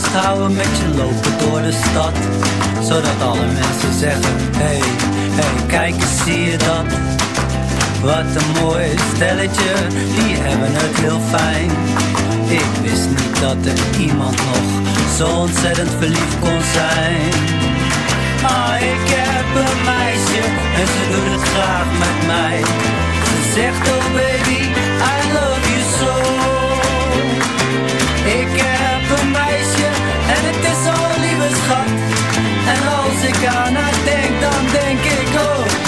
Vasthouden met je lopen door de stad Zodat alle mensen zeggen Hey, hey, kijk eens, zie je dat? Wat een mooi stelletje, die hebben het heel fijn Ik wist niet dat er iemand nog zo ontzettend verliefd kon zijn. Ah, ik heb een meisje en ze doet het graag met mij. Ze zegt oh baby, I love you so. Ik heb een meisje en het is zo'n lieve schat. En als ik aan haar denk, dan denk ik oh,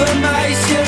Ik heb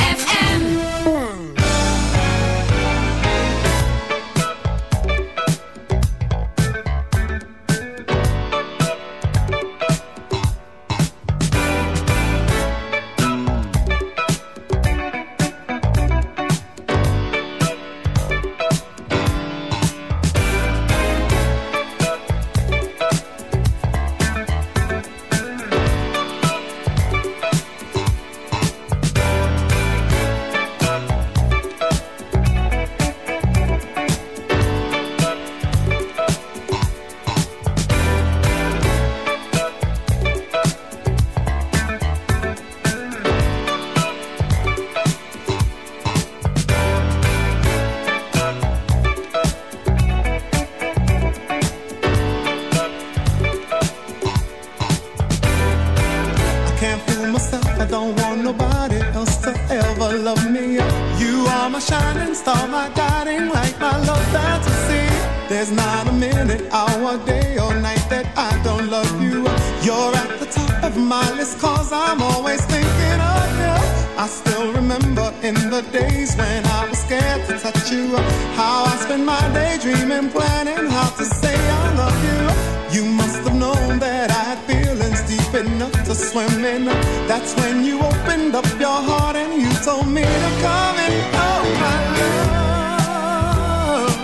Enough to swim in. That's when you opened up your heart and you told me to come in. Oh, my love.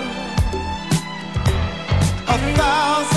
A thousand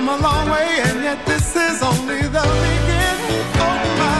Come a long way, and yet this is only the beginning. Oh, my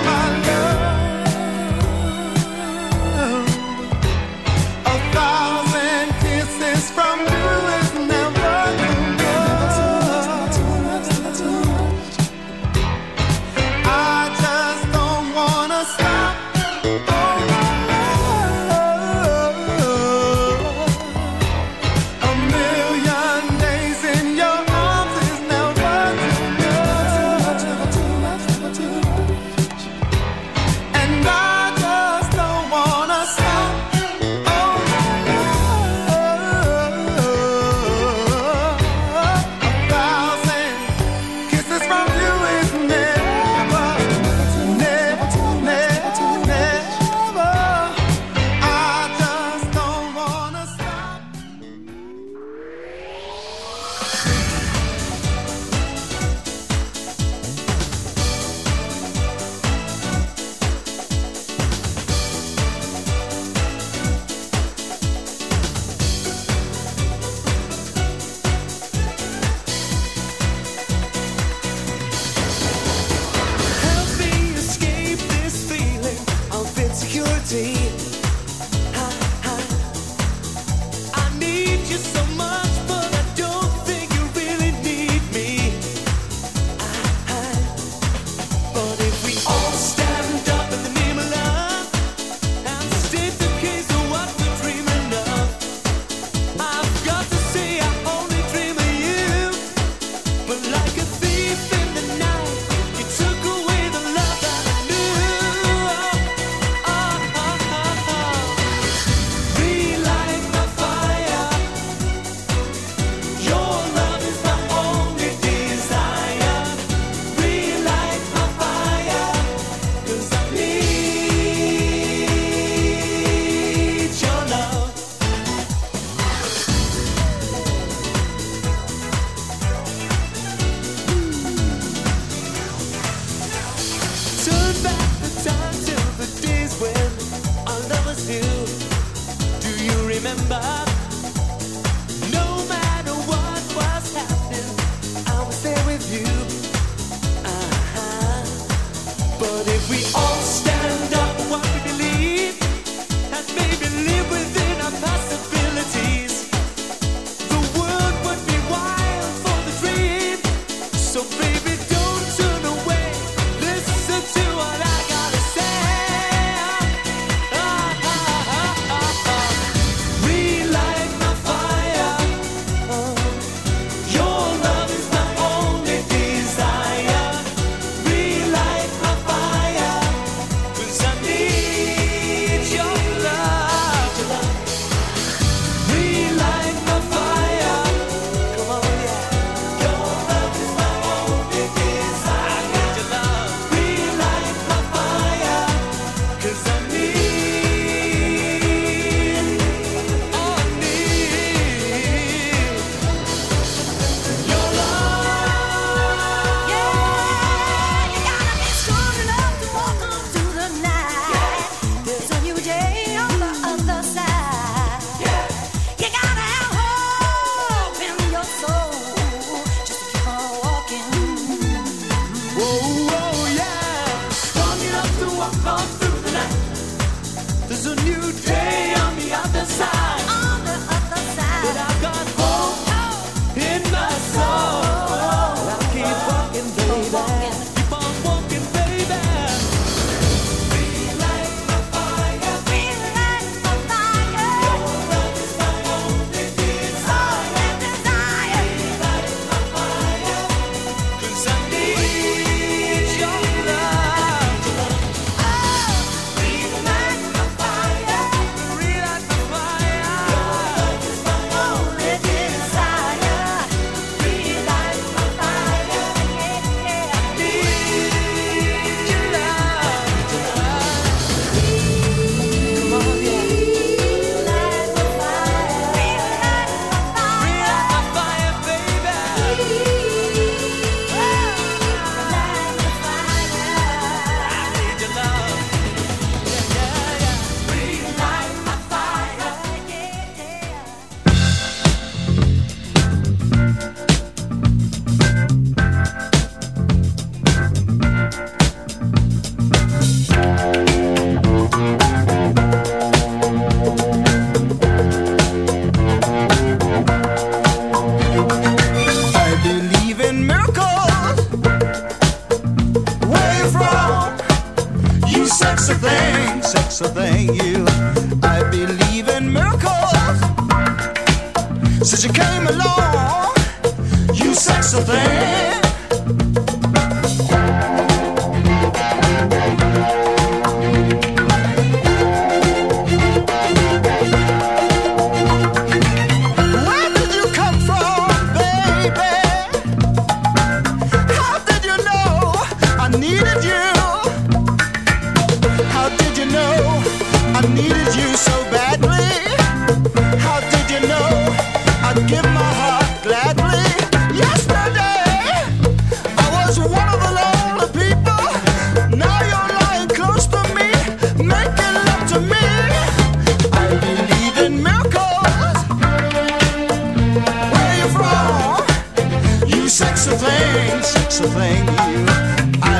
from thing, sexy thing, you. I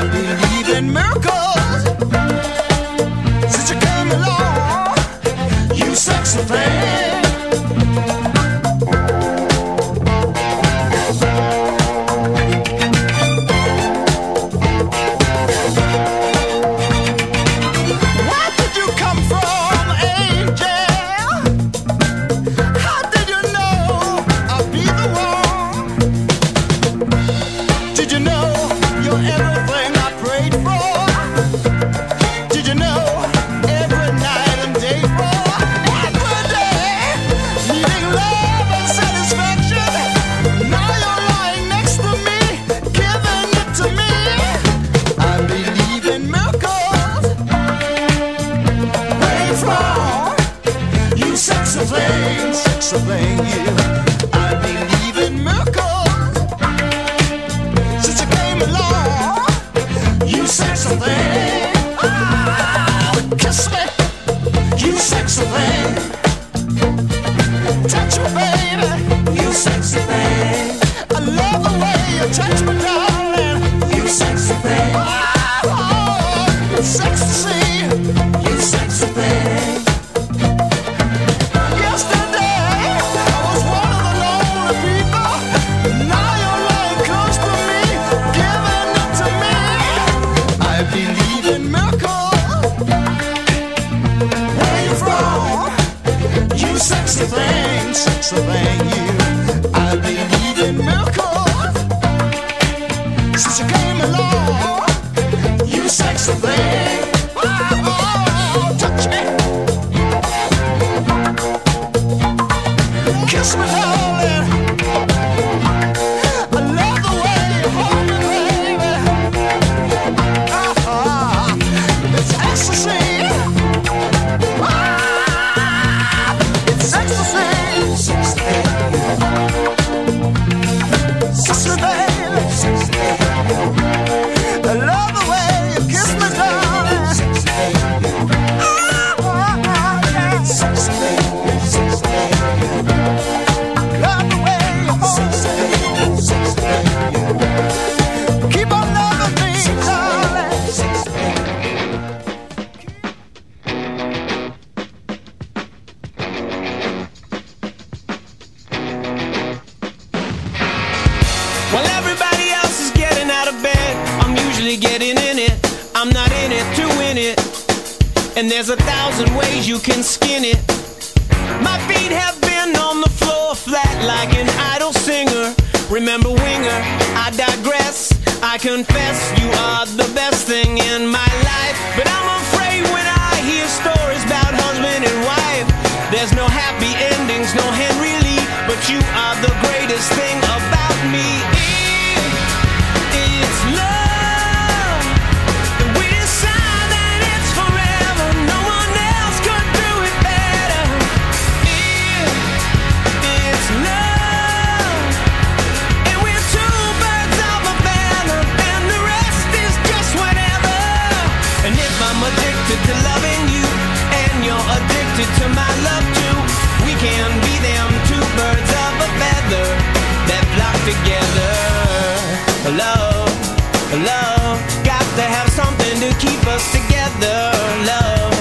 love. Got to have something to keep us together, love,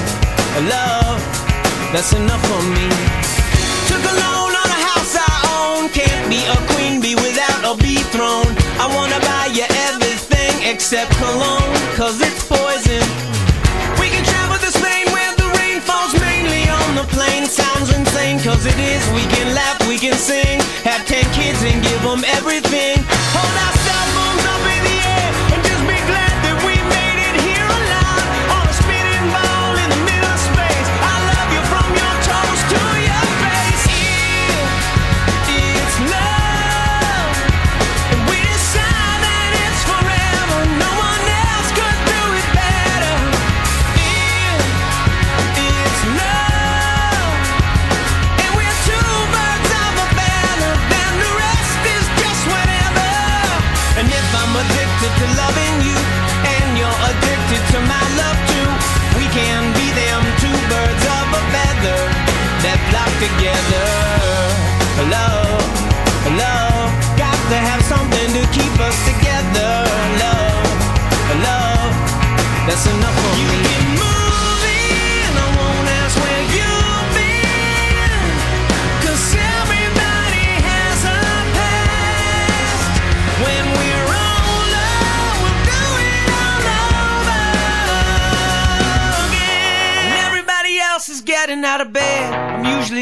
love. That's enough for me. Took a loan on a house I own. Can't be a queen bee without a. I wanna buy you everything except it's poison. We can travel to Spain where the rain falls mainly on the. Sounds insane, 'cause it is. We can laugh, we can sing. Have ten kids and give them everything. Hold can be them two birds of a feather that flock together. Love, love got to have something to keep us together. Love, love that's enough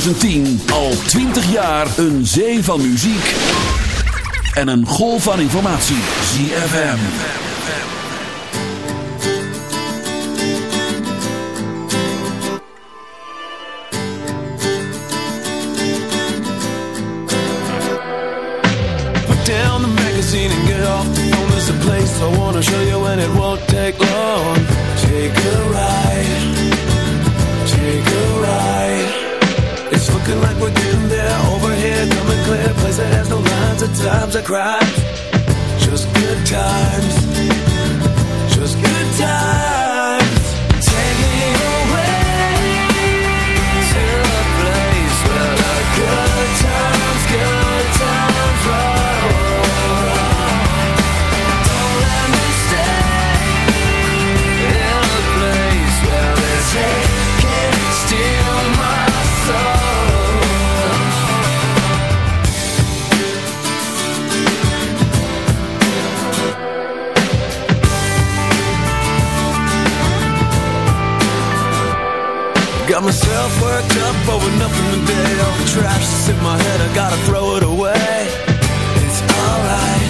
2010 al 20 jaar een zee van muziek en een golf van informatie. ZFM. Put down the magazine and get off the phone. There's a place I wanna show you and it won't take long. Take a ride. like we're getting there. Overhead, coming clear. Place that has no lines. At times I cry. Just good times. for nothing today All the trash that's in my head, I gotta throw it away. It's alright.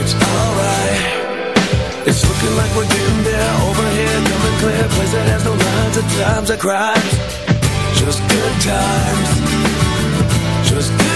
It's alright. It's looking like we're getting there. Over here, dumb clear Place that has no lines at times. Or crimes. Just good times. Just good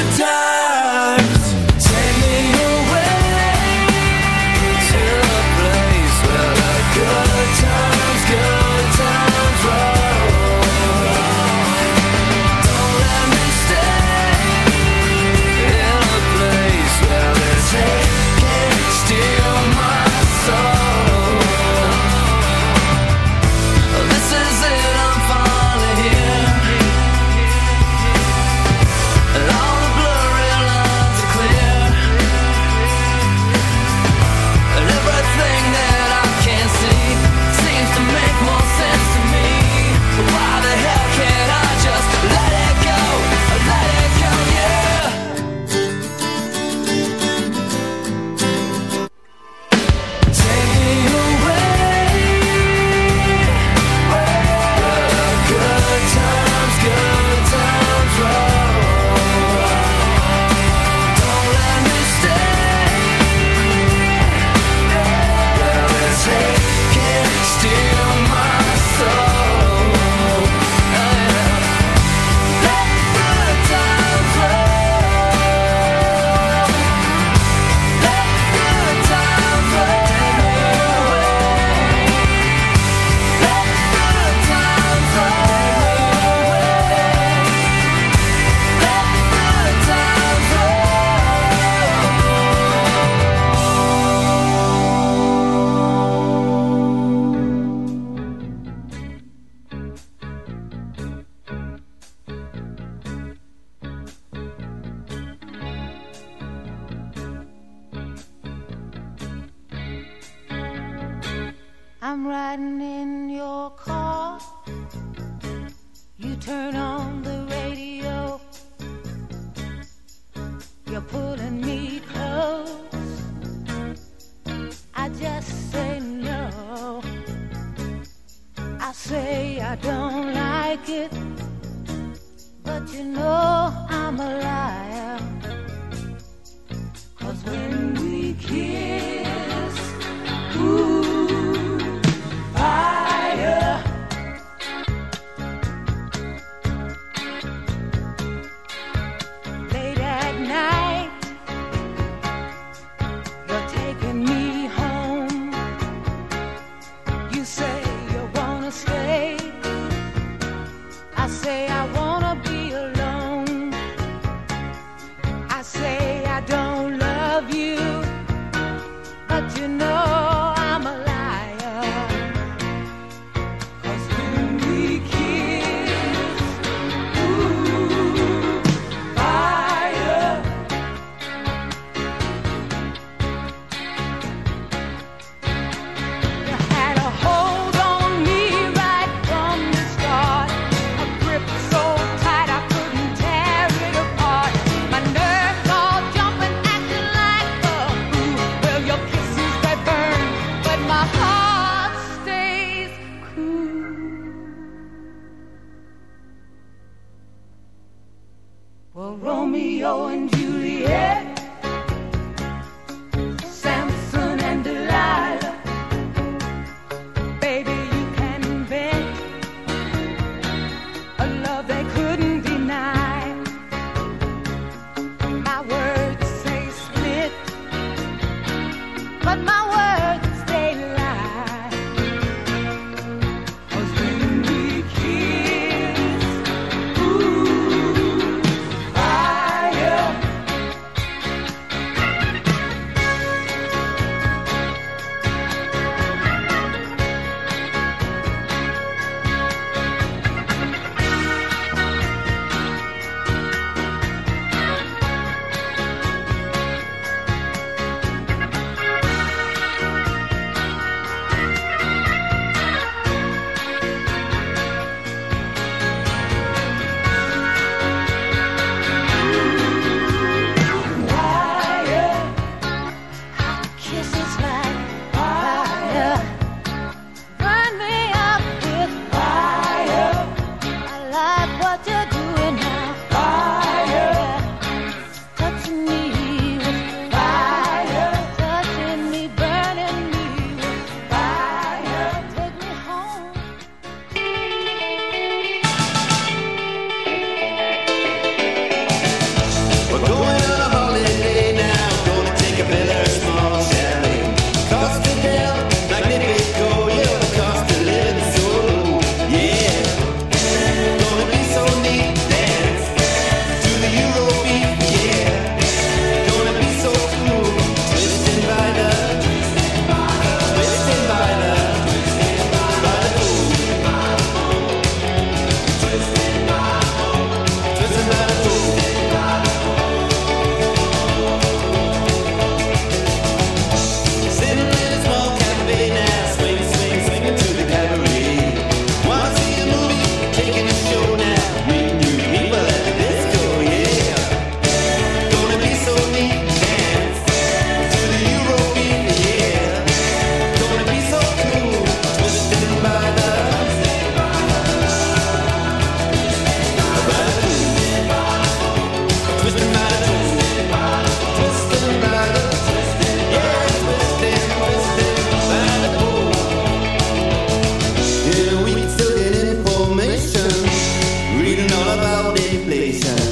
about any place.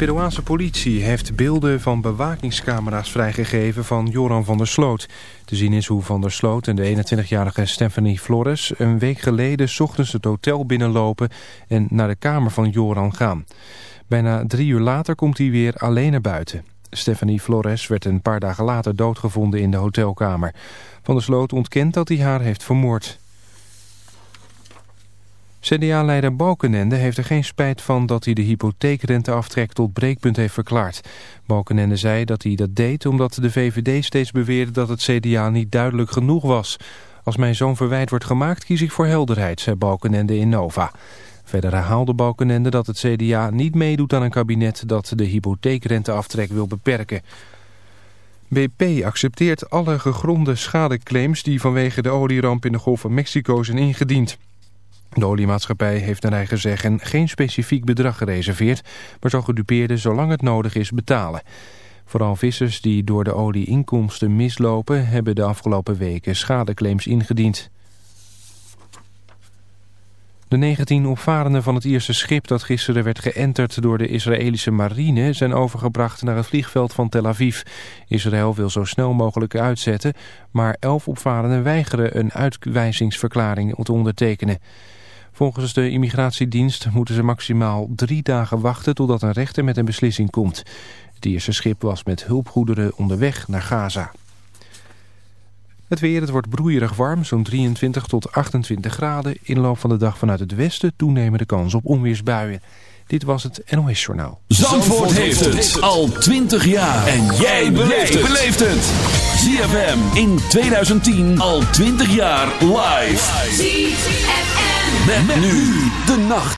Peruaanse politie heeft beelden van bewakingscamera's vrijgegeven van Joran van der Sloot. Te zien is hoe van der Sloot en de 21-jarige Stephanie Flores een week geleden ochtends het hotel binnenlopen en naar de kamer van Joran gaan. Bijna drie uur later komt hij weer alleen naar buiten. Stephanie Flores werd een paar dagen later doodgevonden in de hotelkamer. Van der Sloot ontkent dat hij haar heeft vermoord. CDA-leider Balkenende heeft er geen spijt van dat hij de hypotheekrenteaftrek tot breekpunt heeft verklaard. Balkenende zei dat hij dat deed omdat de VVD steeds beweerde dat het CDA niet duidelijk genoeg was. Als mijn zoon verwijt wordt gemaakt kies ik voor helderheid, zei Balkenende in Nova. Verder herhaalde Balkenende dat het CDA niet meedoet aan een kabinet dat de hypotheekrenteaftrek wil beperken. BP accepteert alle gegronde schadeclaims die vanwege de olieramp in de Golf van Mexico zijn ingediend. De oliemaatschappij heeft naar eigen zeggen geen specifiek bedrag gereserveerd, maar zal gedupeerden zolang het nodig is betalen. Vooral vissers die door de olieinkomsten mislopen hebben de afgelopen weken schadeclaims ingediend. De 19 opvarenden van het Ierse schip dat gisteren werd geënterd door de Israëlische marine zijn overgebracht naar het vliegveld van Tel Aviv. Israël wil zo snel mogelijk uitzetten, maar 11 opvarenden weigeren een uitwijzingsverklaring te ondertekenen. Volgens de immigratiedienst moeten ze maximaal drie dagen wachten totdat een rechter met een beslissing komt. Het Ierse schip was met hulpgoederen onderweg naar Gaza. Het weer, het wordt broeierig warm, zo'n 23 tot 28 graden. Inloop van de dag vanuit het westen toenemende kans op onweersbuien. Dit was het NOS Journaal. Zandvoort, heeft het al 20 jaar. En jij beleeft het. ZFM in 2010 al 20 jaar live. ZFM. Met, nu de nacht.